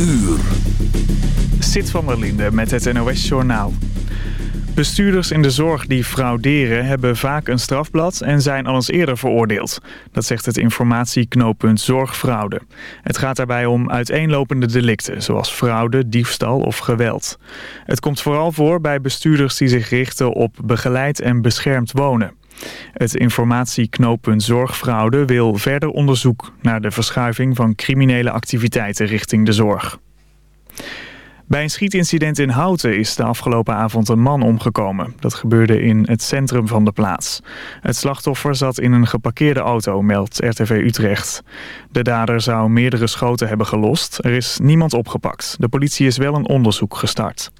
uur. Sit van der met het NOS Journaal. Bestuurders in de zorg die frauderen hebben vaak een strafblad en zijn al eens eerder veroordeeld. Dat zegt het informatieknooppunt Zorgfraude. Het gaat daarbij om uiteenlopende delicten, zoals fraude, diefstal of geweld. Het komt vooral voor bij bestuurders die zich richten op begeleid en beschermd wonen. Het informatieknooppunt Zorgfraude wil verder onderzoek naar de verschuiving van criminele activiteiten richting de zorg. Bij een schietincident in Houten is de afgelopen avond een man omgekomen. Dat gebeurde in het centrum van de plaats. Het slachtoffer zat in een geparkeerde auto, meldt RTV Utrecht. De dader zou meerdere schoten hebben gelost. Er is niemand opgepakt. De politie is wel een onderzoek gestart.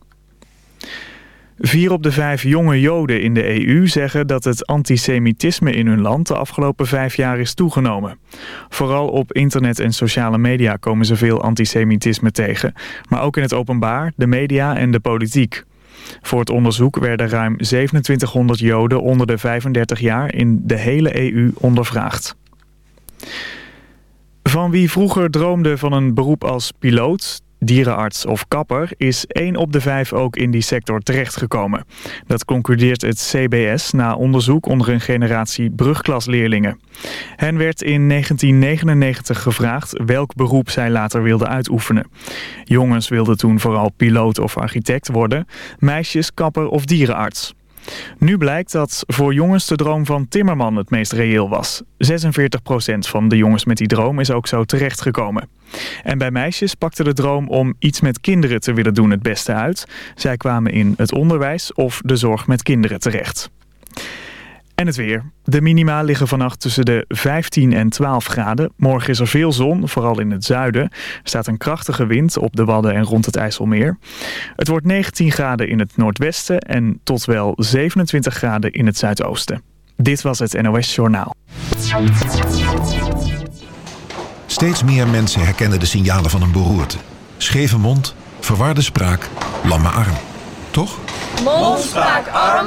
Vier op de vijf jonge joden in de EU zeggen dat het antisemitisme in hun land de afgelopen vijf jaar is toegenomen. Vooral op internet en sociale media komen ze veel antisemitisme tegen, maar ook in het openbaar, de media en de politiek. Voor het onderzoek werden ruim 2700 joden onder de 35 jaar in de hele EU ondervraagd. Van wie vroeger droomde van een beroep als piloot, dierenarts of kapper is één op de vijf ook in die sector terechtgekomen. Dat concludeert het CBS na onderzoek onder een generatie brugklasleerlingen. Hen werd in 1999 gevraagd welk beroep zij later wilden uitoefenen. Jongens wilden toen vooral piloot of architect worden, meisjes kapper of dierenarts. Nu blijkt dat voor jongens de droom van Timmerman het meest reëel was. 46% van de jongens met die droom is ook zo terechtgekomen. En bij meisjes pakte de droom om iets met kinderen te willen doen het beste uit. Zij kwamen in het onderwijs of de zorg met kinderen terecht. En het weer. De minima liggen vannacht tussen de 15 en 12 graden. Morgen is er veel zon, vooral in het zuiden. Er staat een krachtige wind op de Wadden en rond het IJsselmeer. Het wordt 19 graden in het noordwesten en tot wel 27 graden in het zuidoosten. Dit was het NOS Journaal. Steeds meer mensen herkennen de signalen van een beroerte. Scheve mond, verwarde spraak, lamme arm. Toch? Mond, spraak, arm,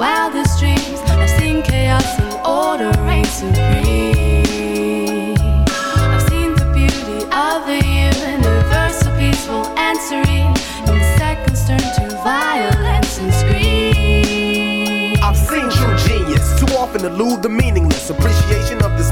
Wildest dreams. I've seen chaos and order reign supreme. I've seen the beauty of the universe so peaceful and serene. In seconds turn to violence and scream. I've seen true genius, too often elude the meaningless appreciation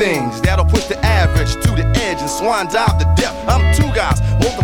things that'll push the average to the edge and swan dive two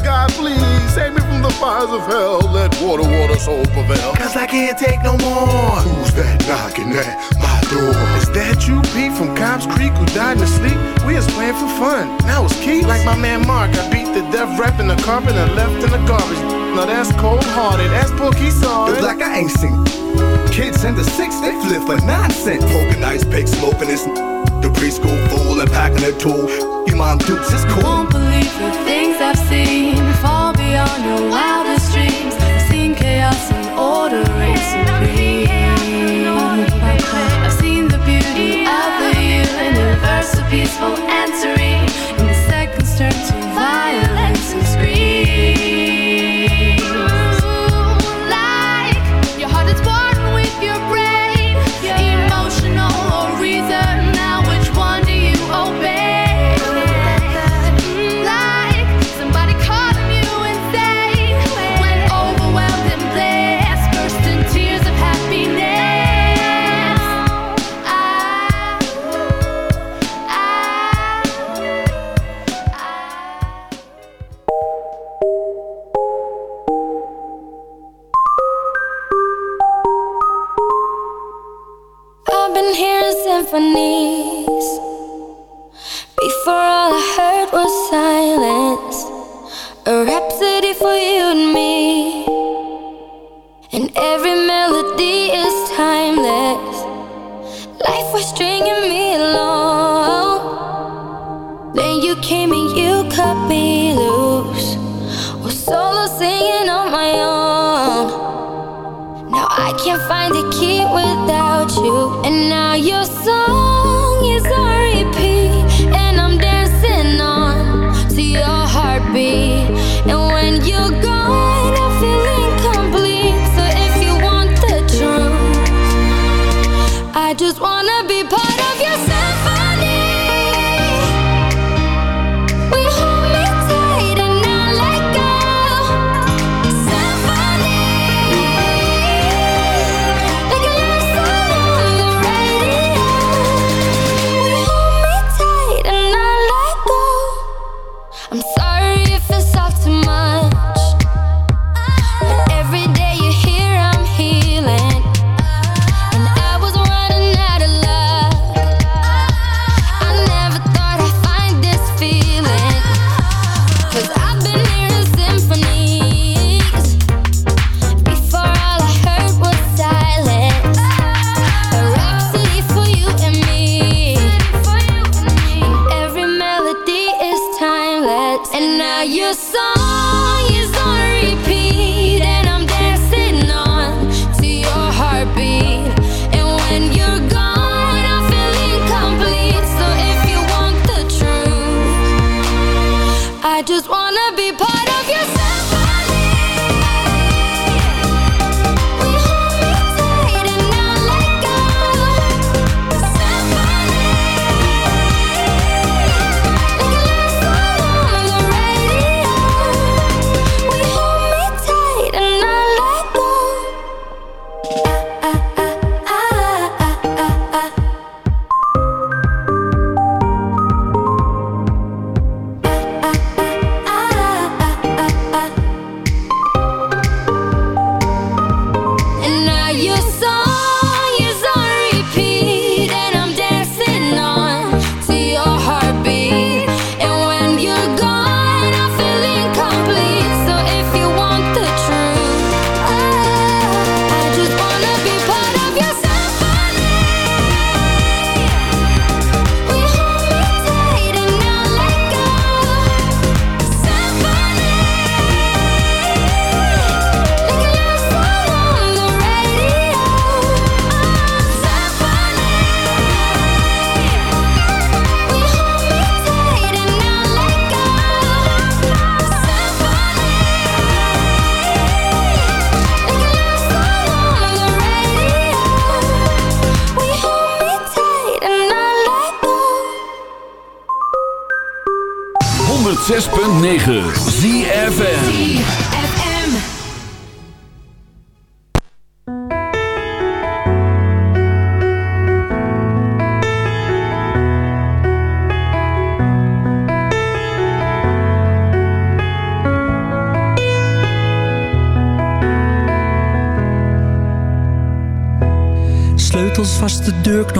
God, please save me from the fires of hell. Let water, water, soul prevail. Cause I can't take no more. Who's that knocking at my door? Is that you, Pete, from Cobb's Creek, who died in his sleep? We was playing for fun. Now it's Keith. Like my man Mark, I beat the death rap in the carpet and left in the garbage. Now that's cold hearted. That's Pookie Saw. Like I ain't seen. Kids in the six, they flip for nonsense. Poking ice pick, smoking this. The preschool fool and packing a tool. Mom dukes is cool. Won't believe the things I've seen far beyond your wildest dreams. I've seen chaos and order reign supreme. I've seen the beauty of the universe, so peaceful and serene.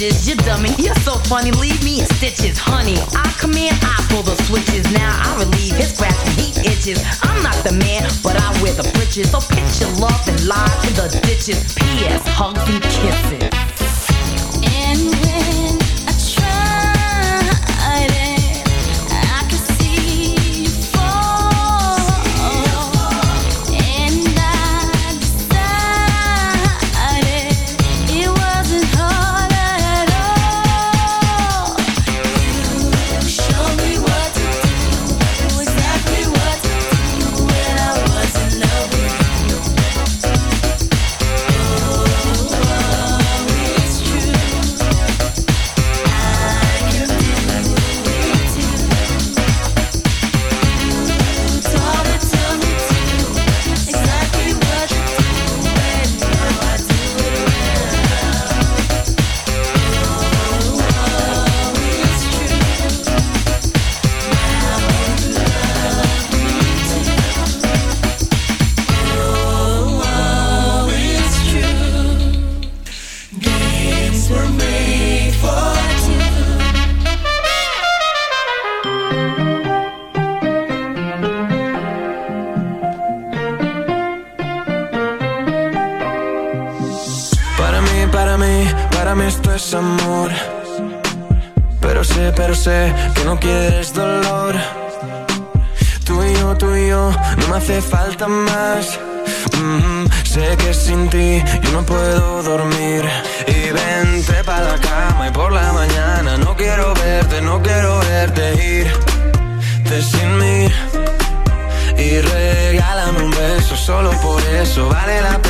bitches. You dummy, you're so funny. Leave me in stitches, honey. I come in, I pull the switches. Now I relieve his grasp when he itches. I'm not the man, but I wear the britches. So pitch your love and lie in the ditches. P.S. Hugs and kisses. And irte sin mí. Y regálame un beso, solo por eso vale la pena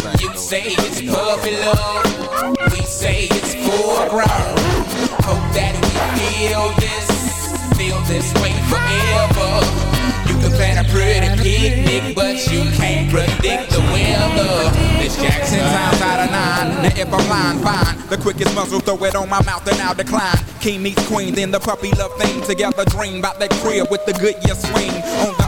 Say it's puppy love. We say it's foreground. Hope that we feel this, feel this way forever. You can plan a pretty picnic, but you can't predict the weather. Miss Jackson, times out of nine. Now if I'm lying, fine. The quickest muzzle, throw it on my mouth and I'll decline. King meets queen, then the puppy love thing. Together dream about that crib with the Goodyear swing. On the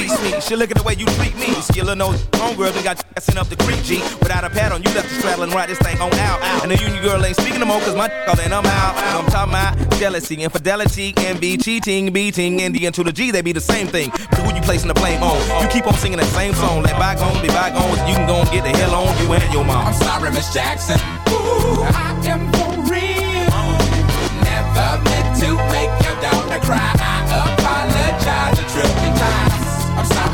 She look at the way you treat me. Skillin' no homegirl, we got you up the creek, G. Without a pad on, you left the straddle and ride this thing on out. And the union girl ain't speaking no more, cause my all and I'm out. I'm talking about jealousy, infidelity, envy, cheating, beating, and the N to the G, they be the same thing. But who you placing the blame on? You keep on singing that same song. Let bygones be bygones, you can go and get the hell on you and your mom. I'm sorry, Miss Jackson. Ooh, I am for real. Never meant to make your daughter cry.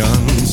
Only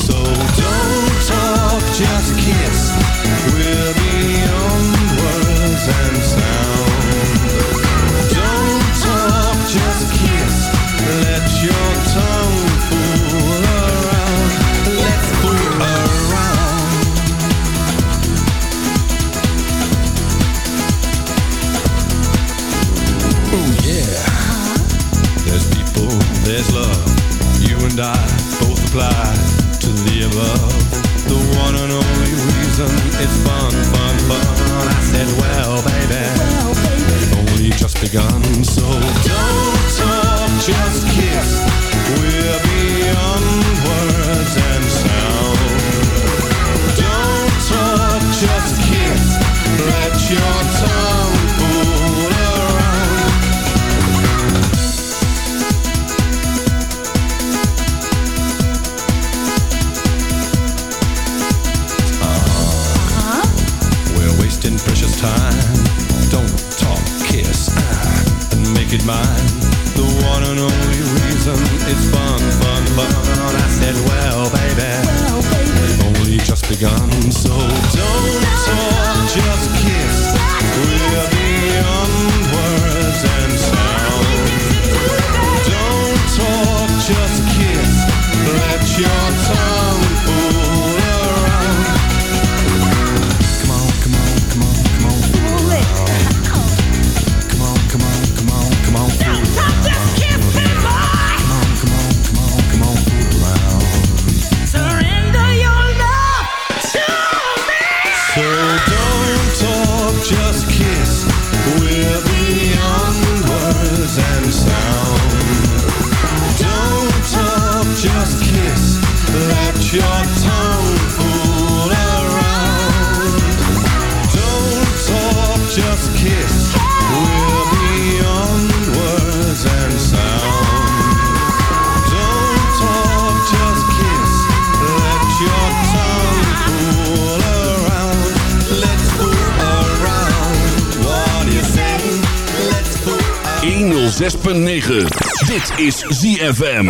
6.9. Dit is ZFM.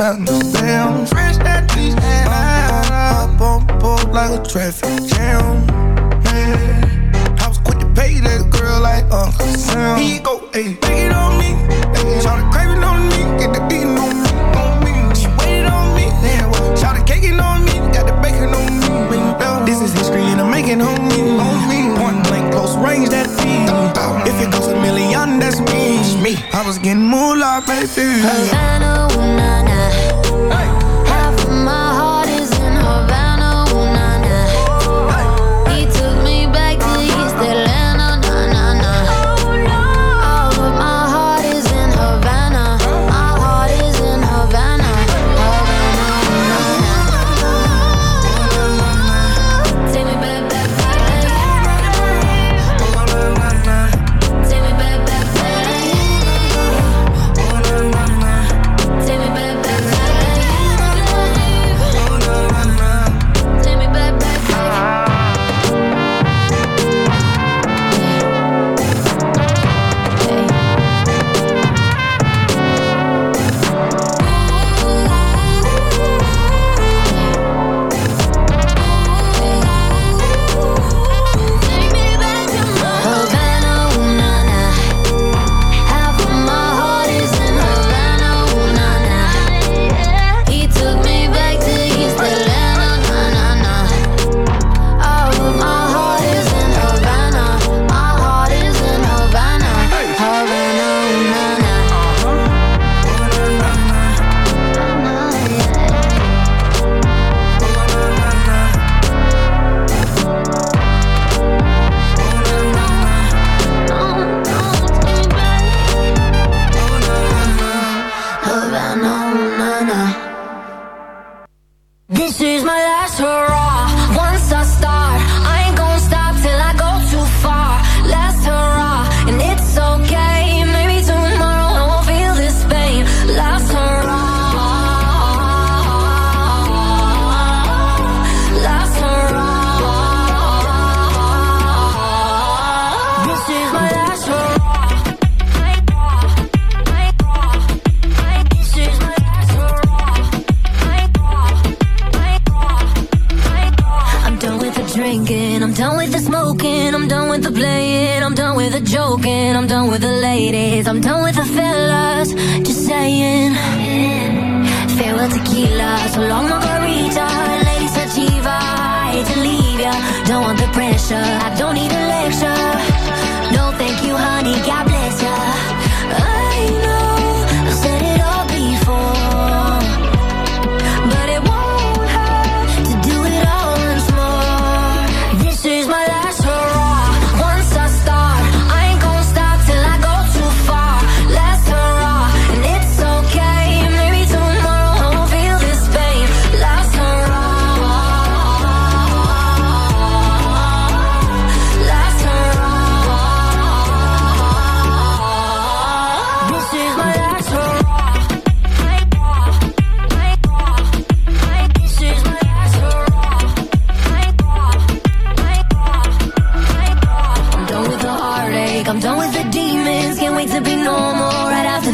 out and down. Fresh at least, and I up on the board like a traffic jam. Yeah. I was quick to pay that girl like Uncle Sam. He go, hey, bring it on me. Hey, Shout the craving on me, get the beating on me, on me. She waited on me, yeah. Shout the caking on me, got the bacon on me. This is history and I'm making homie that. If it goes a million, that's me. me. I was getting moolah, baby. Havana, ooh, nah, nah.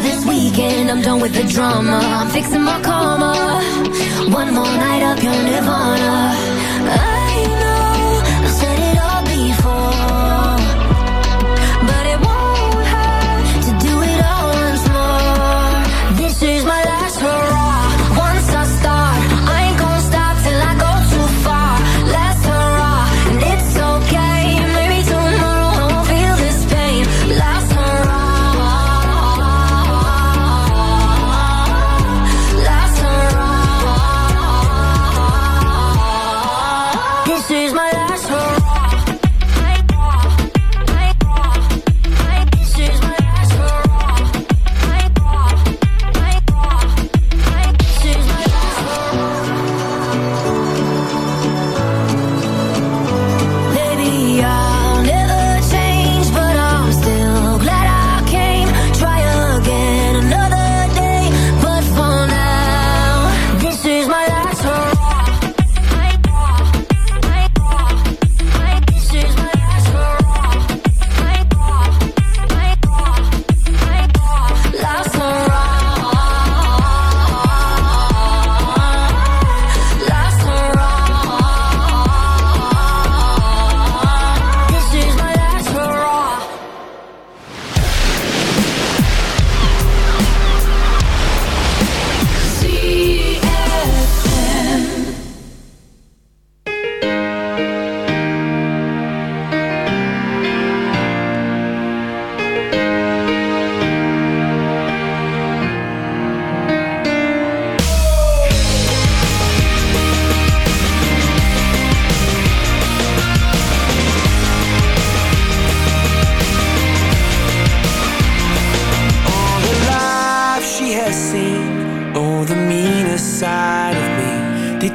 this weekend. I'm done with the drama. I'm fixing my karma. One more night up your Nirvana.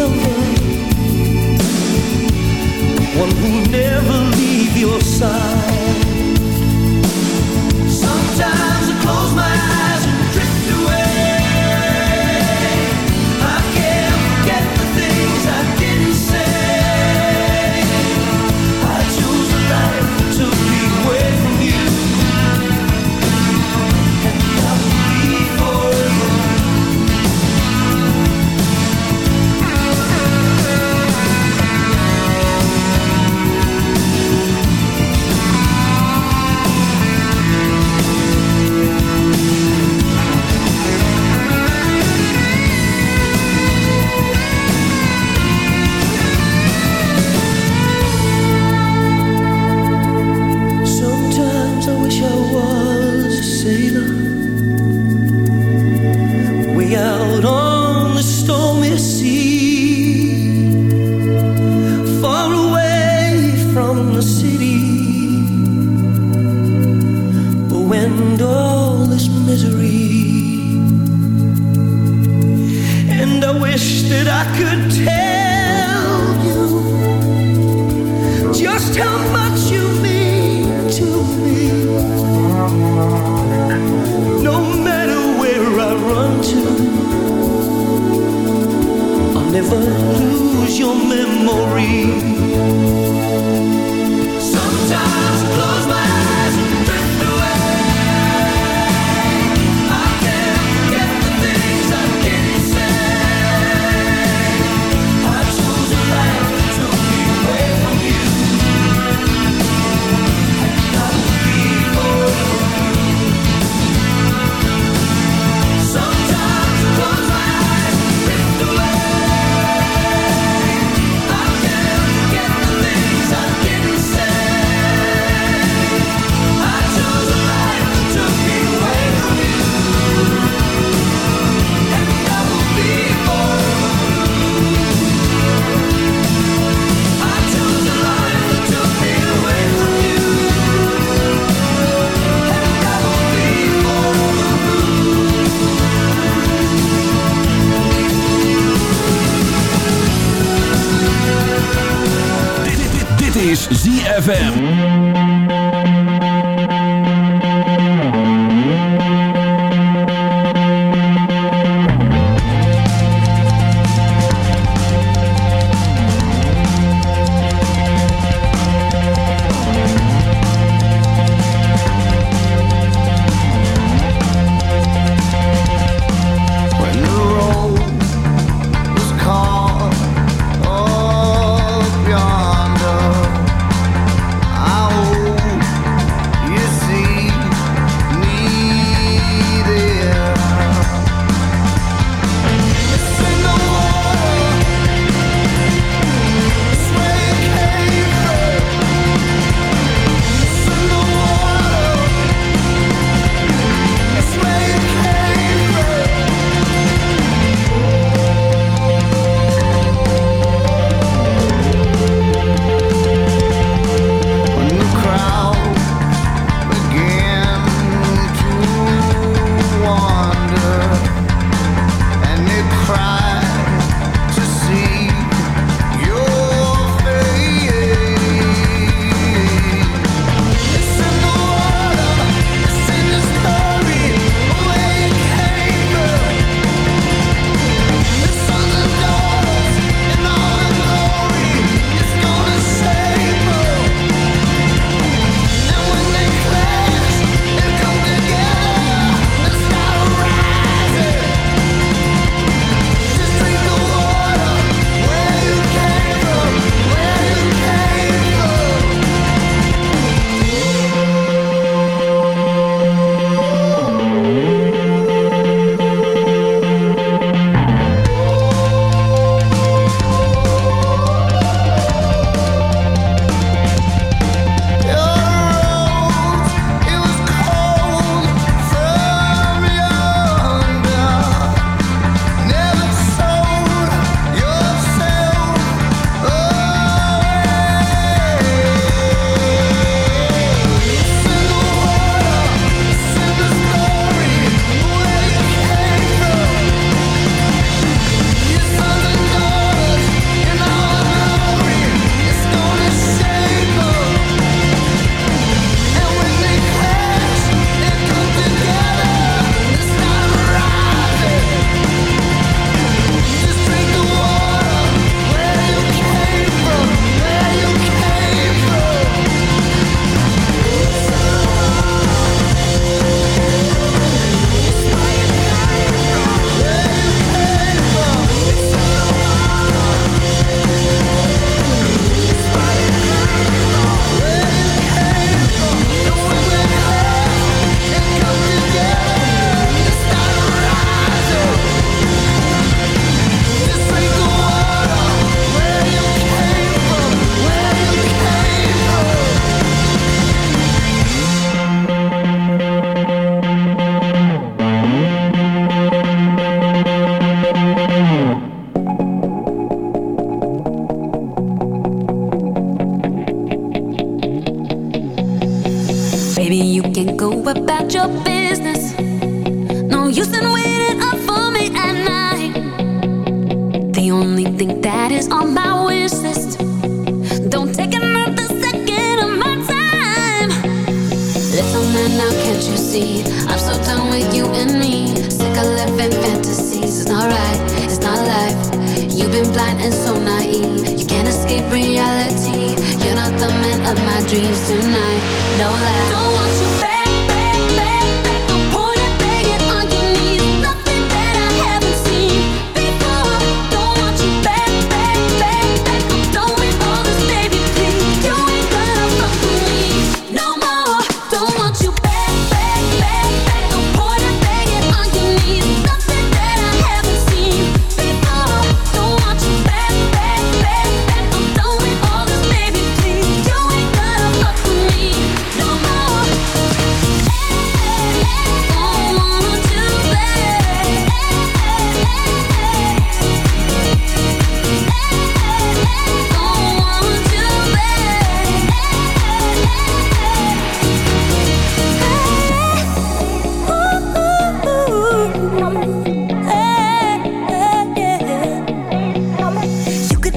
Lover, one who'll never leave your side.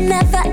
never